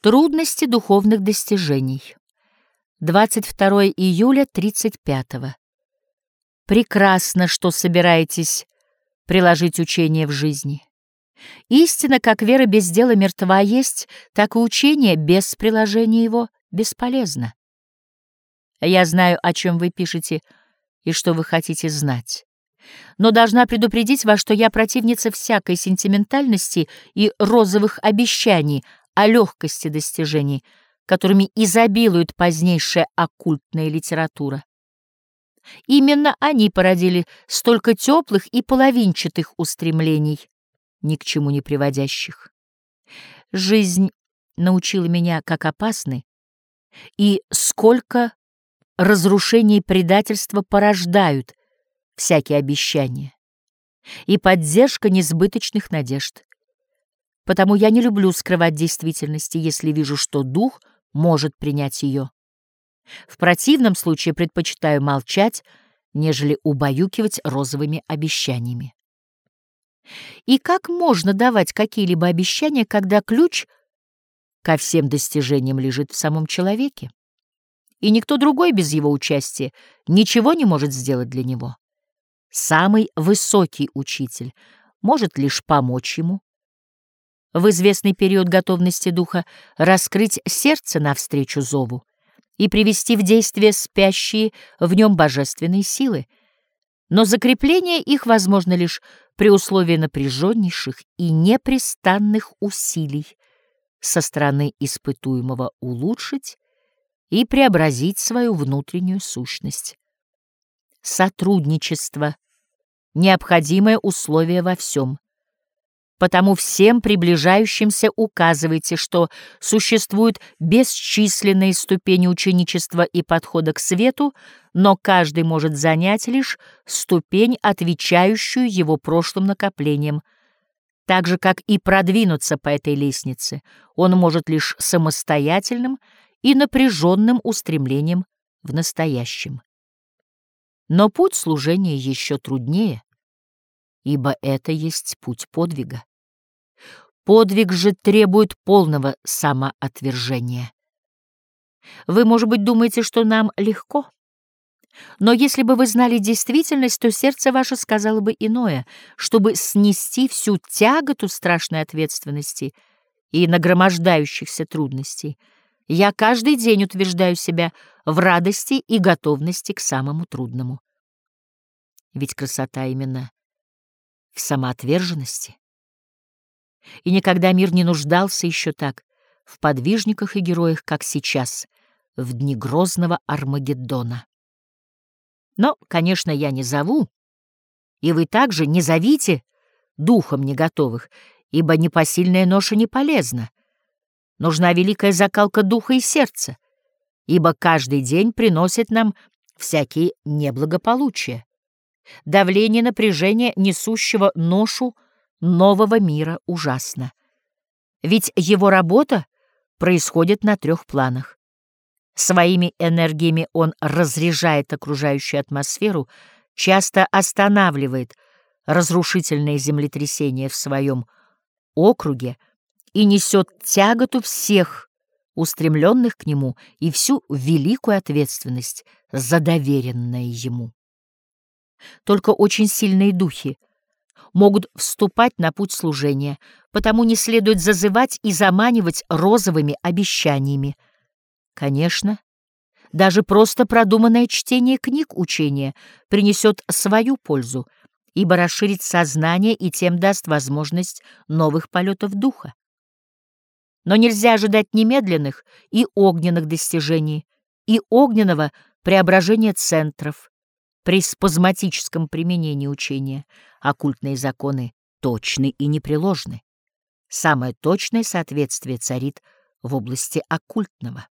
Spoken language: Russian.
Трудности духовных достижений. 22 июля 35 -го. Прекрасно, что собираетесь приложить учение в жизни. Истина, как вера без дела мертва есть, так и учение без приложения его бесполезно. Я знаю, о чем вы пишете и что вы хотите знать. Но должна предупредить вас, что я противница всякой сентиментальности и розовых обещаний, о легкости достижений, которыми изобилует позднейшая оккультная литература. Именно они породили столько теплых и половинчатых устремлений, ни к чему не приводящих. Жизнь научила меня, как опасны, и сколько разрушений и предательства порождают всякие обещания, и поддержка несбыточных надежд. Потому я не люблю скрывать действительности, если вижу, что дух может принять ее. В противном случае предпочитаю молчать, нежели убаюкивать розовыми обещаниями. И как можно давать какие-либо обещания, когда ключ ко всем достижениям лежит в самом человеке? И никто другой без его участия ничего не может сделать для него. Самый высокий учитель может лишь помочь ему, в известный период готовности духа раскрыть сердце навстречу зову и привести в действие спящие в нем божественные силы, но закрепление их возможно лишь при условии напряженнейших и непрестанных усилий со стороны испытуемого улучшить и преобразить свою внутреннюю сущность. Сотрудничество — необходимое условие во всем — Потому всем приближающимся указывайте, что существуют бесчисленные ступени ученичества и подхода к свету, но каждый может занять лишь ступень, отвечающую его прошлым накоплениям. Так же, как и продвинуться по этой лестнице, он может лишь самостоятельным и напряженным устремлением в настоящем. Но путь служения еще труднее, ибо это есть путь подвига. Подвиг же требует полного самоотвержения. Вы, может быть, думаете, что нам легко? Но если бы вы знали действительность, то сердце ваше сказало бы иное, чтобы снести всю тяготу страшной ответственности и нагромождающихся трудностей. Я каждый день утверждаю себя в радости и готовности к самому трудному. Ведь красота именно в самоотверженности. И никогда мир не нуждался еще так в подвижниках и героях, как сейчас, в дни грозного Армагеддона. Но, конечно, я не зову, и вы также не зовите духом не готовых, ибо непосильная ноша не полезна. Нужна великая закалка духа и сердца, ибо каждый день приносит нам всякие неблагополучия. Давление напряжения, несущего ношу — нового мира ужасно. Ведь его работа происходит на трех планах. Своими энергиями он разряжает окружающую атмосферу, часто останавливает разрушительные землетрясения в своем округе и несет тяготу всех, устремленных к нему, и всю великую ответственность за доверенное ему. Только очень сильные духи могут вступать на путь служения, потому не следует зазывать и заманивать розовыми обещаниями. Конечно, даже просто продуманное чтение книг учения принесет свою пользу, ибо расширит сознание и тем даст возможность новых полетов духа. Но нельзя ожидать немедленных и огненных достижений, и огненного преображения центров, при спазматическом применении учения оккультные законы точны и непреложны. Самое точное соответствие царит в области оккультного.